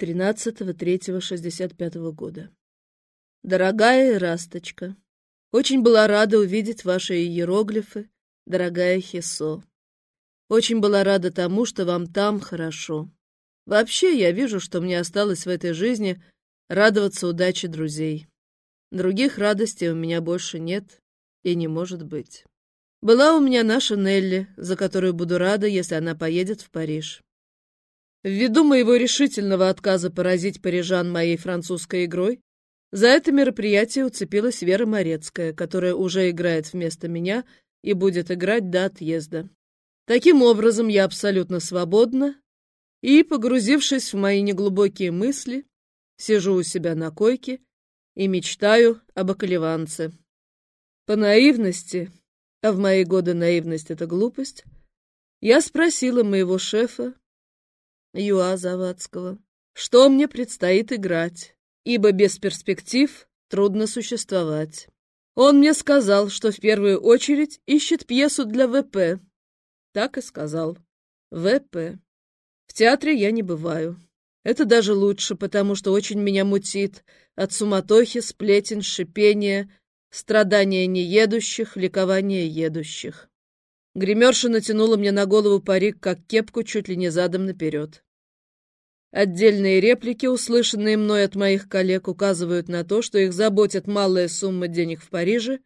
13.03.65 года. Дорогая Расточка, очень была рада увидеть ваши иероглифы, дорогая Хесо. Очень была рада тому, что вам там хорошо. Вообще, я вижу, что мне осталось в этой жизни радоваться удаче друзей. Других радостей у меня больше нет и не может быть. Была у меня наша Нелли, за которую буду рада, если она поедет в Париж. Ввиду моего решительного отказа поразить парижан моей французской игрой, за это мероприятие уцепилась Вера Морецкая, которая уже играет вместо меня и будет играть до отъезда. Таким образом, я абсолютно свободна и, погрузившись в мои неглубокие мысли, сижу у себя на койке и мечтаю об околеванце. По наивности, а в мои годы наивность — это глупость, я спросила моего шефа, Юа Завадского, что мне предстоит играть, ибо без перспектив трудно существовать. Он мне сказал, что в первую очередь ищет пьесу для ВП. Так и сказал. ВП. В театре я не бываю. Это даже лучше, потому что очень меня мутит от суматохи, сплетен, шипения, страдания неедущих, ликования едущих. Гримерша натянула мне на голову парик, как кепку, чуть ли не задом наперед. Отдельные реплики, услышанные мной от моих коллег, указывают на то, что их заботит малая сумма денег в Париже,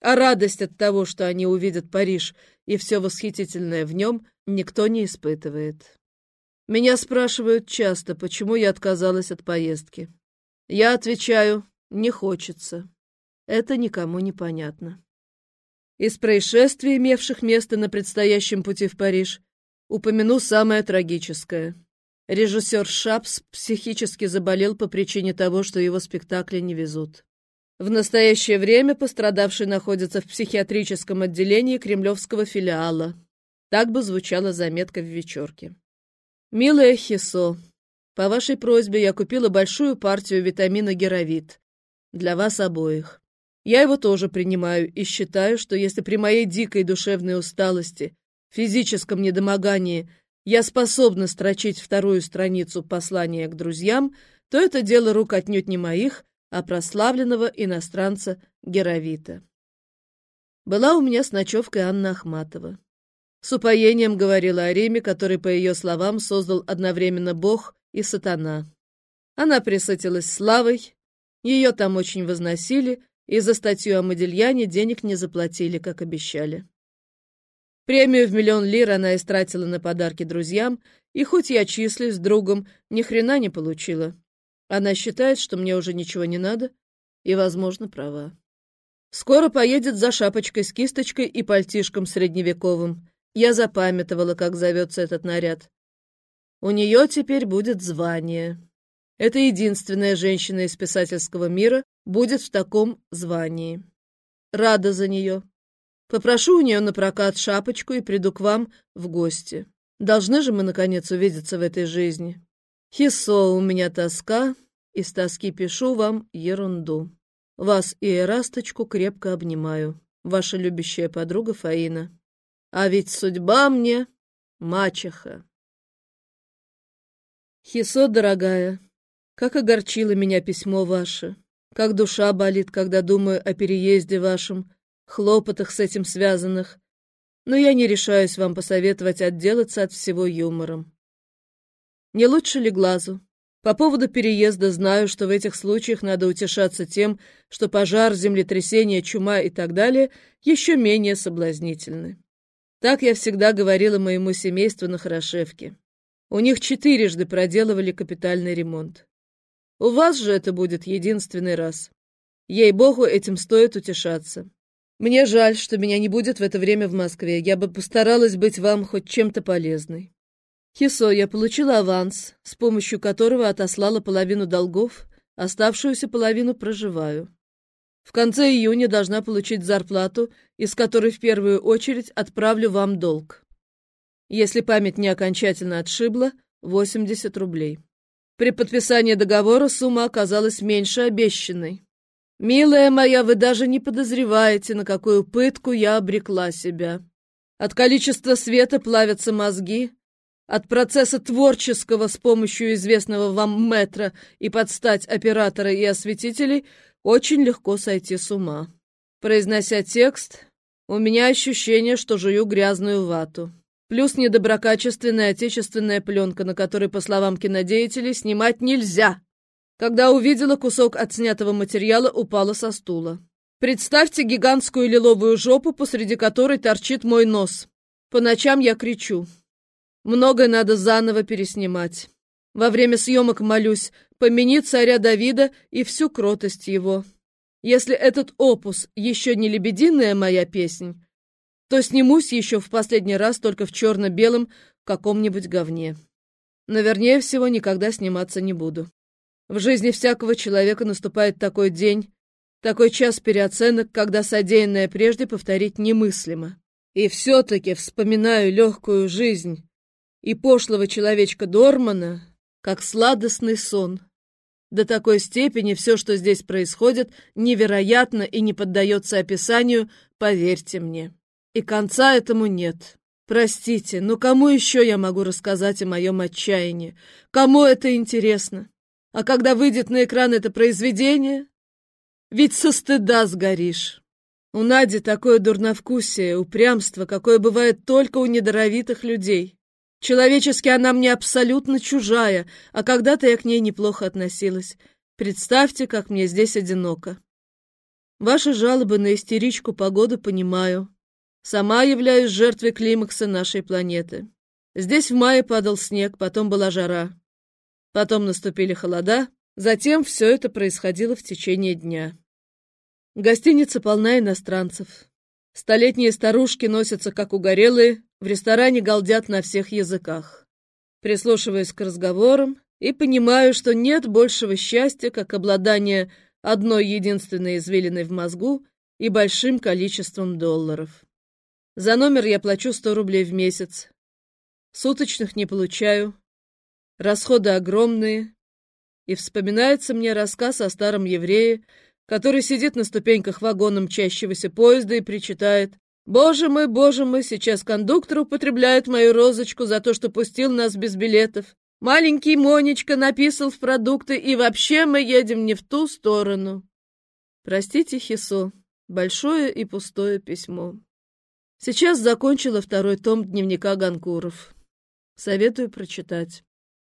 а радость от того, что они увидят Париж и все восхитительное в нем, никто не испытывает. Меня спрашивают часто, почему я отказалась от поездки. Я отвечаю, не хочется. Это никому не понятно. Из происшествий, имевших место на предстоящем пути в Париж, упомяну самое трагическое. Режиссер Шапс психически заболел по причине того, что его спектакли не везут. В настоящее время пострадавший находится в психиатрическом отделении кремлевского филиала. Так бы звучала заметка в вечерке. «Милая Хисо, по вашей просьбе я купила большую партию витамина Геровит. Для вас обоих. Я его тоже принимаю и считаю, что если при моей дикой душевной усталости, физическом недомогании я способна строчить вторую страницу послания к друзьям, то это дело рук отнюдь не моих, а прославленного иностранца Геровита. Была у меня с ночевкой Анна Ахматова. С упоением говорила о Риме, который, по ее словам, создал одновременно Бог и сатана. Она присытилась славой, ее там очень возносили, и за статью о Модельяне денег не заплатили, как обещали. Премию в миллион лир она истратила на подарки друзьям, и хоть я числюсь другом, ни хрена не получила. Она считает, что мне уже ничего не надо, и, возможно, права. Скоро поедет за шапочкой с кисточкой и пальтишком средневековым. Я запамятовала, как зовется этот наряд. У нее теперь будет звание. Это единственная женщина из писательского мира будет в таком звании. Рада за нее. Попрошу у нее на прокат шапочку и приду к вам в гости. Должны же мы, наконец, увидеться в этой жизни. Хисо, у меня тоска, и с тоски пишу вам ерунду. Вас и Эрасточку крепко обнимаю. Ваша любящая подруга Фаина. А ведь судьба мне мачеха. Хисо, дорогая, как огорчило меня письмо ваше, как душа болит, когда думаю о переезде вашем, хлопотах с этим связанных, но я не решаюсь вам посоветовать отделаться от всего юмором. Не лучше ли глазу? По поводу переезда знаю, что в этих случаях надо утешаться тем, что пожар, землетрясение, чума и так далее еще менее соблазнительны. Так я всегда говорила моему семейству на Хорошевке. У них четырежды проделывали капитальный ремонт. У вас же это будет единственный раз. Ей-богу, этим стоит утешаться. Мне жаль, что меня не будет в это время в Москве. Я бы постаралась быть вам хоть чем-то полезной. Хисо, я получила аванс, с помощью которого отослала половину долгов, оставшуюся половину проживаю. В конце июня должна получить зарплату, из которой в первую очередь отправлю вам долг. Если память не окончательно отшибла, 80 рублей. При подписании договора сумма оказалась меньше обещанной. Милая моя, вы даже не подозреваете, на какую пытку я обрекла себя. От количества света плавятся мозги, от процесса творческого с помощью известного вам метра и подстать оператора и осветителей очень легко сойти с ума. Произнося текст, у меня ощущение, что жую грязную вату. Плюс недоброкачественная отечественная пленка, на которой, по словам кинодеятелей, снимать нельзя. Когда увидела кусок отснятого материала, упала со стула. Представьте гигантскую лиловую жопу, посреди которой торчит мой нос. По ночам я кричу. Многое надо заново переснимать. Во время съемок молюсь, помяни царя Давида и всю кротость его. Если этот опус еще не лебединая моя песнь, то снимусь еще в последний раз только в черно-белом каком-нибудь говне. Но всего никогда сниматься не буду. В жизни всякого человека наступает такой день, такой час переоценок, когда содеянное прежде повторить немыслимо. И все-таки вспоминаю легкую жизнь и пошлого человечка Дормана, как сладостный сон. До такой степени все, что здесь происходит, невероятно и не поддается описанию, поверьте мне. И конца этому нет. Простите, но кому еще я могу рассказать о моем отчаянии? Кому это интересно? А когда выйдет на экран это произведение, ведь со стыда сгоришь. У Нади такое дурновкусие, упрямство, какое бывает только у недоровитых людей. Человечески она мне абсолютно чужая, а когда-то я к ней неплохо относилась. Представьте, как мне здесь одиноко. Ваши жалобы на истеричку погоду понимаю. Сама являюсь жертвой климакса нашей планеты. Здесь в мае падал снег, потом была жара. Потом наступили холода, затем все это происходило в течение дня. Гостиница полна иностранцев. Столетние старушки носятся как угорелые, в ресторане галдят на всех языках. Прислушиваюсь к разговорам и понимаю, что нет большего счастья, как обладание одной единственной извилиной в мозгу и большим количеством долларов. За номер я плачу 100 рублей в месяц. Суточных не получаю. Расходы огромные. И вспоминается мне рассказ о старом еврее, который сидит на ступеньках вагона мчащегося поезда и причитает Боже мой, боже мой, сейчас кондуктор употребляет мою розочку за то, что пустил нас без билетов. Маленький Монечка написал в продукты, и вообще мы едем не в ту сторону. Простите, Хисо, большое и пустое письмо. Сейчас закончила второй том дневника Ганкуров. Советую прочитать.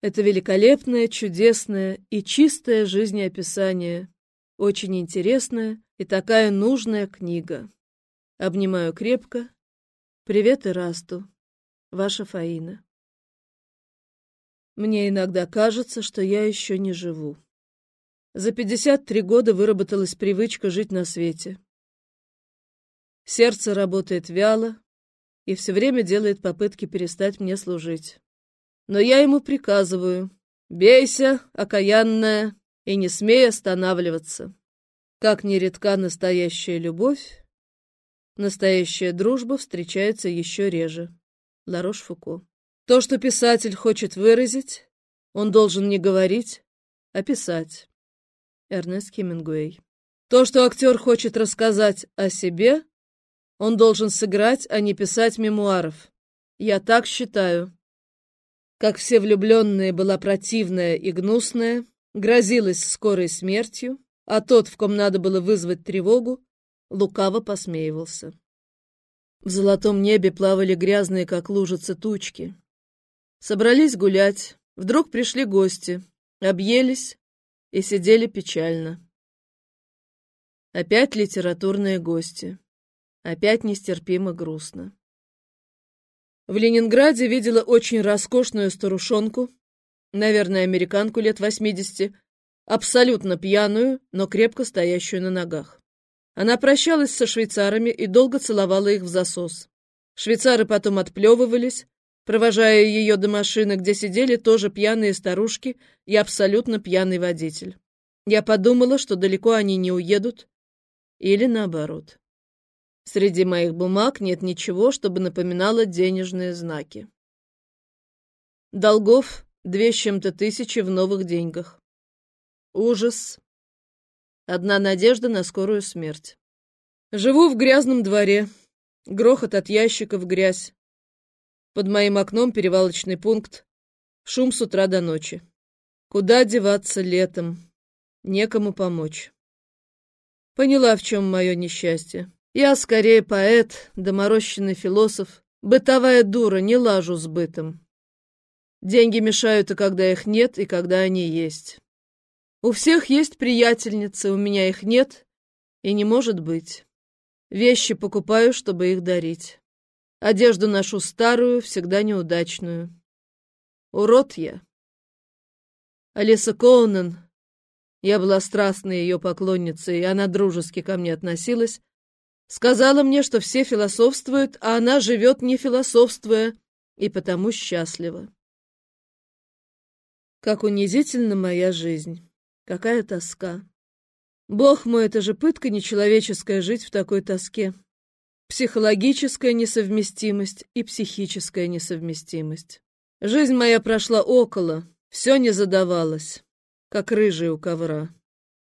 Это великолепное, чудесное и чистое жизнеописание. Очень интересная и такая нужная книга. Обнимаю крепко. Привет, Ирасту. Ваша Фаина. Мне иногда кажется, что я еще не живу. За 53 года выработалась привычка жить на свете. Сердце работает вяло и все время делает попытки перестать мне служить. Но я ему приказываю «Бейся, окаянная, и не смей останавливаться». Как нередка настоящая любовь, Настоящая дружба встречается еще реже. Ларош Фуко. То, что писатель хочет выразить, он должен не говорить, а писать. Эрнест Хемингуэй. То, что актер хочет рассказать о себе, он должен сыграть, а не писать мемуаров. Я так считаю. Как все влюбленные была противная и гнусная, грозилась скорой смертью, а тот, в ком надо было вызвать тревогу, лукаво посмеивался. В золотом небе плавали грязные, как лужицы, тучки. Собрались гулять, вдруг пришли гости, объелись и сидели печально. Опять литературные гости. Опять нестерпимо грустно. В Ленинграде видела очень роскошную старушонку, наверное, американку лет восьмидесяти, абсолютно пьяную, но крепко стоящую на ногах. Она прощалась со швейцарами и долго целовала их в засос. Швейцары потом отплевывались, провожая ее до машины, где сидели тоже пьяные старушки и абсолютно пьяный водитель. Я подумала, что далеко они не уедут, или наоборот. Среди моих бумаг нет ничего, чтобы напоминало денежные знаки. Долгов две с чем-то тысячи в новых деньгах. Ужас, Одна надежда на скорую смерть. Живу в грязном дворе. Грохот от ящиков, грязь. Под моим окном перевалочный пункт. Шум с утра до ночи. Куда деваться летом? Некому помочь. Поняла, в чем мое несчастье. Я скорее поэт, доморощенный философ, бытовая дура, не лажу с бытом. Деньги мешают и когда их нет, и когда они есть. У всех есть приятельницы, у меня их нет и не может быть. Вещи покупаю, чтобы их дарить. Одежду ношу старую, всегда неудачную. Урод я. Алиса Коунен, я была страстной ее поклонницей, и она дружески ко мне относилась, сказала мне, что все философствуют, а она живет не философствуя, и потому счастлива. Как унизительна моя жизнь, какая тоска. Бог мой, это же пытка нечеловеческая жить в такой тоске. Психологическая несовместимость и психическая несовместимость. Жизнь моя прошла около, все не задавалось, как рыжий у ковра.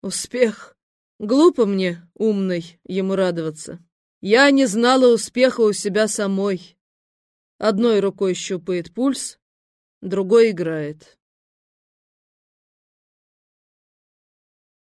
Успех. Глупо мне, умный, ему радоваться. Я не знала успеха у себя самой. Одной рукой щупает пульс, другой играет.